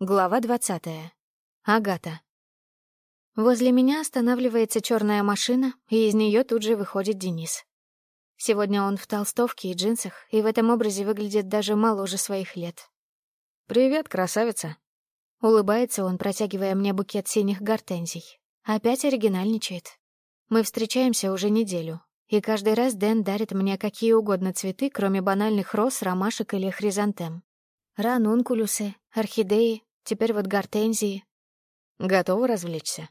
Глава двадцатая. Агата. Возле меня останавливается черная машина, и из нее тут же выходит Денис. Сегодня он в толстовке и джинсах, и в этом образе выглядит даже моложе своих лет. «Привет, красавица!» Улыбается он, протягивая мне букет синих гортензий. Опять оригинальничает. Мы встречаемся уже неделю, и каждый раз Дэн дарит мне какие угодно цветы, кроме банальных роз, ромашек или хризантем. Ранункулюсы, орхидеи, теперь вот гортензии. готова развлечься?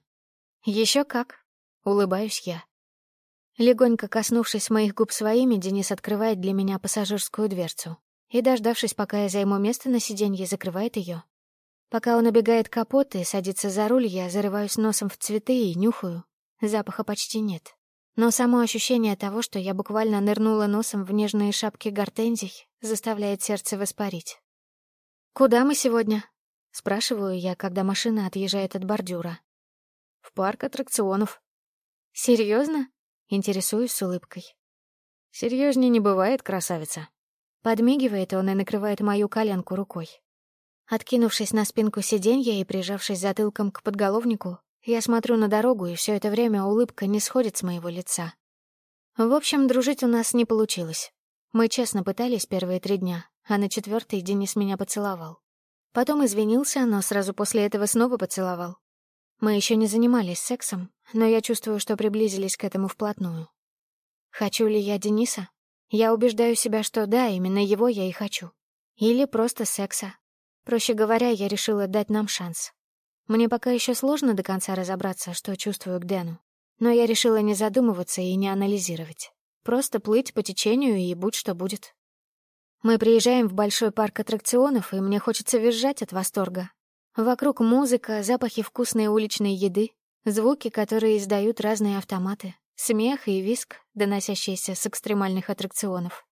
Еще как. Улыбаюсь я. Легонько коснувшись моих губ своими, Денис открывает для меня пассажирскую дверцу и, дождавшись, пока я займу место на сиденье, закрывает ее. Пока он обегает капот и садится за руль, я зарываюсь носом в цветы и нюхаю. Запаха почти нет. Но само ощущение того, что я буквально нырнула носом в нежные шапки гортензий, заставляет сердце воспарить. «Куда мы сегодня?» — спрашиваю я, когда машина отъезжает от бордюра. «В парк аттракционов». «Серьезно?» — интересуюсь с улыбкой. «Серьезнее не бывает, красавица». Подмигивает он и накрывает мою коленку рукой. Откинувшись на спинку сиденья и прижавшись затылком к подголовнику, я смотрю на дорогу, и все это время улыбка не сходит с моего лица. В общем, дружить у нас не получилось. Мы честно пытались первые три дня, а на четвертый Денис меня поцеловал. Потом извинился, но сразу после этого снова поцеловал. Мы еще не занимались сексом, но я чувствую, что приблизились к этому вплотную. Хочу ли я Дениса? Я убеждаю себя, что да, именно его я и хочу. Или просто секса. Проще говоря, я решила дать нам шанс. Мне пока еще сложно до конца разобраться, что чувствую к Дэну. Но я решила не задумываться и не анализировать. Просто плыть по течению и будь что будет. Мы приезжаем в большой парк аттракционов, и мне хочется визжать от восторга. Вокруг музыка, запахи вкусной уличной еды, звуки, которые издают разные автоматы, смех и виск, доносящиеся с экстремальных аттракционов.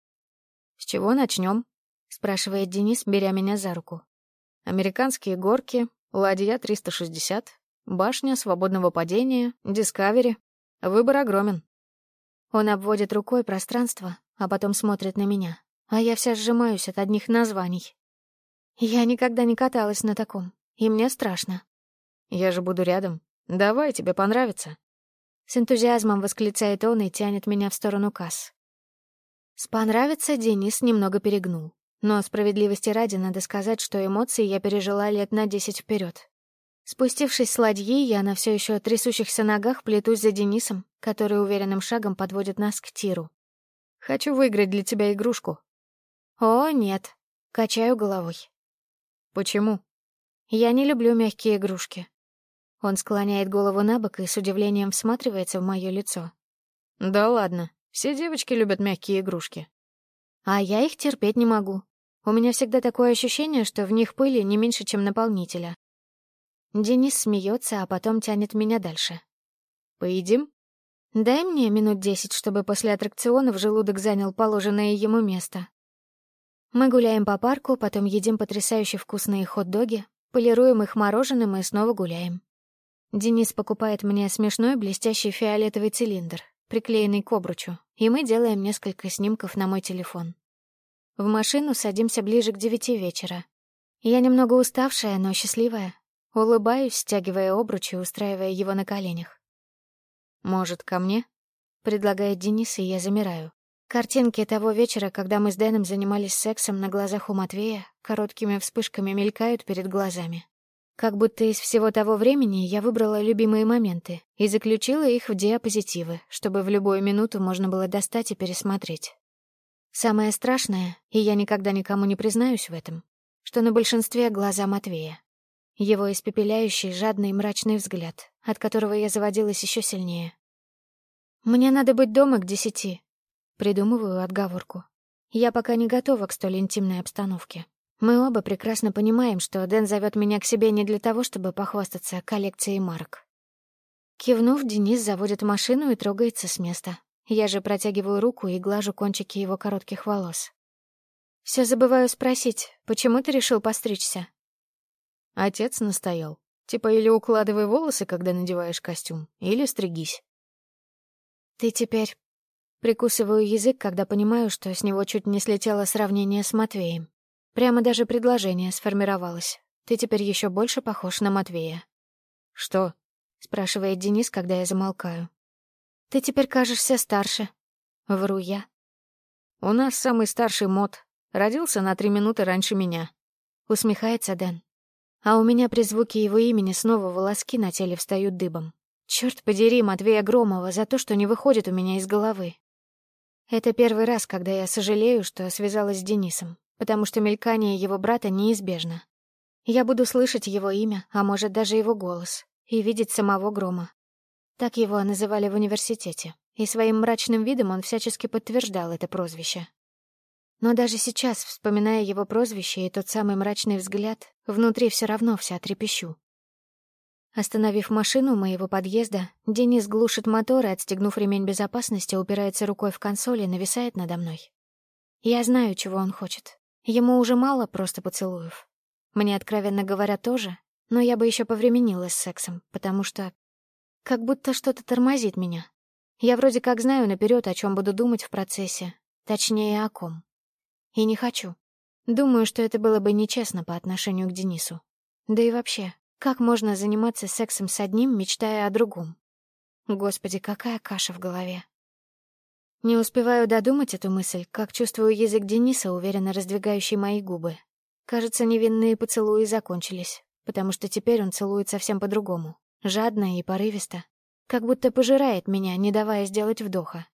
«С чего начнем?» — спрашивает Денис, беря меня за руку. «Американские горки, ладья 360, башня свободного падения, дискавери. Выбор огромен». Он обводит рукой пространство, а потом смотрит на меня а я вся сжимаюсь от одних названий. Я никогда не каталась на таком, и мне страшно. Я же буду рядом. Давай, тебе понравится. С энтузиазмом восклицает он и тянет меня в сторону касс. С «понравится» Денис немного перегнул. Но справедливости ради надо сказать, что эмоции я пережила лет на десять вперед. Спустившись с ладьи, я на все еще трясущихся ногах плетусь за Денисом, который уверенным шагом подводит нас к тиру. «Хочу выиграть для тебя игрушку», о, нет, качаю головой. Почему? Я не люблю мягкие игрушки. Он склоняет голову на бок и с удивлением всматривается в мое лицо. Да ладно, все девочки любят мягкие игрушки. А я их терпеть не могу. У меня всегда такое ощущение, что в них пыли не меньше, чем наполнителя. Денис смеется, а потом тянет меня дальше. «Поедим?» «Дай мне минут десять, чтобы после аттракционов желудок занял положенное ему место, мы гуляем по парку, потом едим потрясающе вкусные хот-доги, полируем их мороженым и снова гуляем. Денис покупает мне смешной блестящий фиолетовый цилиндр, приклеенный к обручу, и мы делаем несколько снимков на мой телефон. В машину садимся ближе к девяти вечера. Я немного уставшая, но счастливая. Улыбаюсь, стягивая обруч и устраивая его на коленях. «Может, ко мне?» — предлагает Денис, и я замираю. Картинки того вечера, когда мы с Дэном занимались сексом на глазах у Матвея, короткими вспышками мелькают перед глазами. Как будто из всего того времени я выбрала любимые моменты и заключила их в диапозитивы, чтобы в любую минуту можно было достать и пересмотреть. Самое страшное, и я никогда никому не признаюсь в этом, что на большинстве глаза Матвея. Его испепеляющий, жадный, мрачный взгляд, от которого я заводилась еще сильнее. «Мне надо быть дома к десяти», придумываю отговорку. Я пока не готова к столь интимной обстановке. Мы оба прекрасно понимаем, что Дэн зовет меня к себе не для того, чтобы похвастаться коллекцией марок. Кивнув, Денис заводит машину и трогается с места. Я же протягиваю руку и глажу кончики его коротких волос. Все забываю спросить, почему ты решил постричься? Отец настоял. Типа или укладывай волосы, когда надеваешь костюм, или стригись. Ты теперь Прикусываю язык, когда понимаю, что с него чуть не слетело сравнение с Матвеем. Прямо даже предложение сформировалось. Ты теперь еще больше похож на Матвея. «Что?» — спрашивает Денис, когда я замолкаю. «Ты теперь кажешься старше». Вру я. «У нас самый старший мод. Родился на три минуты раньше меня», — усмехается Дэн. А у меня при звуке его имени снова волоски на теле встают дыбом. Черт подери Матвея Громова за то, что не выходит у меня из головы. Это первый раз, когда я сожалею, что связалась с Денисом, потому что мелькание его брата неизбежно. Я буду слышать его имя, а может, даже его голос, и видеть самого Грома. Так его называли в университете, и своим мрачным видом он всячески подтверждал это прозвище. Но даже сейчас, вспоминая его прозвище и тот самый мрачный взгляд, внутри все равно вся трепещу, Остановив машину моего подъезда, Денис глушит мотор и, отстегнув ремень безопасности, упирается рукой в консоль и нависает надо мной. Я знаю, чего он хочет. Ему уже мало просто поцелуев. Мне, откровенно говоря, тоже, но я бы еще повременила с сексом, потому что... Как будто что-то тормозит меня. Я вроде как знаю наперед, о чем буду думать в процессе, точнее, о ком. И не хочу. Думаю, что это было бы нечестно по отношению к Денису. Да и вообще, как можно заниматься сексом с одним, мечтая о другом? Господи, какая каша в голове. Не успеваю додумать эту мысль, как чувствую язык Дениса, уверенно раздвигающий мои губы. Кажется, невинные поцелуи закончились, потому что теперь он целует совсем по-другому, жадно и порывисто, как будто пожирает меня, не давая сделать вдоха.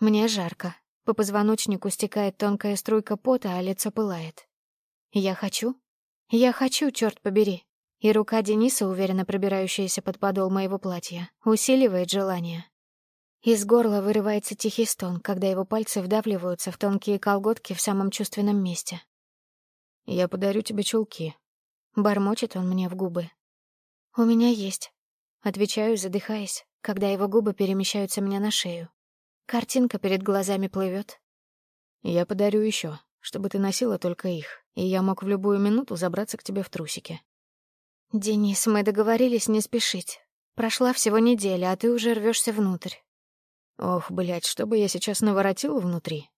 Мне жарко. По позвоночнику стекает тонкая струйка пота, а лицо пылает. Я хочу? Я хочу, черт побери и рука Дениса, уверенно пробирающаяся под подол моего платья, усиливает желание. Из горла вырывается тихий стон, когда его пальцы вдавливаются в тонкие колготки в самом чувственном месте. «Я подарю тебе чулки», — бормочет он мне в губы. «У меня есть», — отвечаю, задыхаясь, когда его губы перемещаются мне на шею. Картинка перед глазами плывет. «Я подарю еще, чтобы ты носила только их, и я мог в любую минуту забраться к тебе в трусики», «Денис, мы договорились не спешить. Прошла всего неделя, а ты уже рвешься внутрь». «Ох, блядь, что бы я сейчас наворотил внутри?»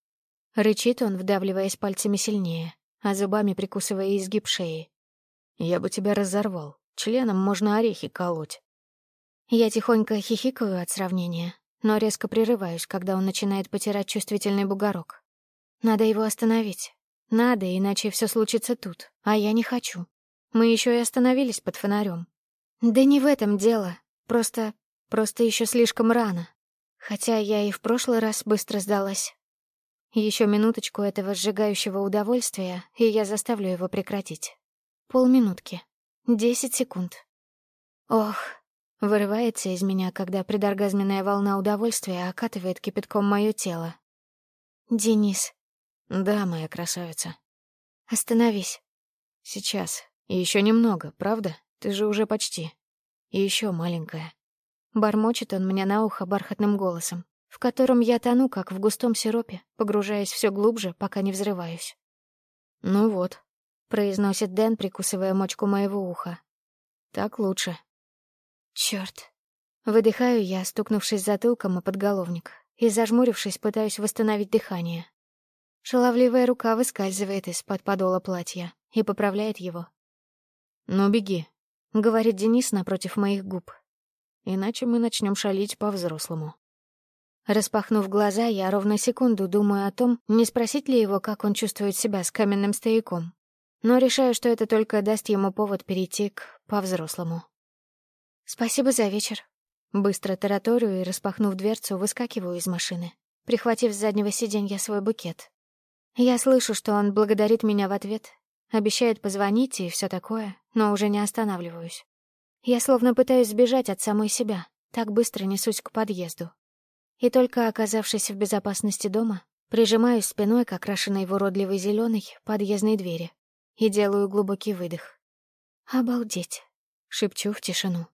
Рычит он, вдавливаясь пальцами сильнее, а зубами прикусывая изгиб шеи. «Я бы тебя разорвал. Членом можно орехи колоть». Я тихонько хихикаю от сравнения, но резко прерываюсь, когда он начинает потирать чувствительный бугорок. Надо его остановить. Надо, иначе все случится тут, а я не хочу. Мы еще и остановились под фонарем. Да не в этом дело. Просто... просто еще слишком рано. Хотя я и в прошлый раз быстро сдалась. Еще минуточку этого сжигающего удовольствия, и я заставлю его прекратить. Полминутки. Десять секунд. Ох, вырывается из меня, когда предоргазменная волна удовольствия окатывает кипятком мое тело. Денис. Да, моя красавица. Остановись. Сейчас. Еще немного, правда? Ты же уже почти. И еще маленькая. Бормочет он мне на ухо бархатным голосом, в котором я тону, как в густом сиропе, погружаясь все глубже, пока не взрываюсь. «Ну вот», — произносит Дэн, прикусывая мочку моего уха. «Так лучше». Черт! Выдыхаю я, стукнувшись затылком о подголовник, и, зажмурившись, пытаюсь восстановить дыхание. Шаловливая рука выскальзывает из-под подола платья и поправляет его, «Ну, беги», — говорит Денис напротив моих губ. «Иначе мы начнем шалить по-взрослому». Распахнув глаза, я ровно секунду думаю о том, не спросить ли его, как он чувствует себя с каменным стояком. Но решаю, что это только даст ему повод перейти к по-взрослому. «Спасибо за вечер». Быстро тараторию и, распахнув дверцу, выскакиваю из машины, прихватив с заднего сиденья свой букет. Я слышу, что он благодарит меня в ответ, обещает позвонить и все такое, но уже не останавливаюсь. Я словно пытаюсь сбежать от самой себя, так быстро несусь к подъезду. И только оказавшись в безопасности дома, прижимаюсь спиной к окрашенной в уродливой зеленой подъездной двери и делаю глубокий выдох. «Обалдеть!» — шепчу в тишину.